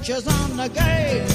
pictures on the gate.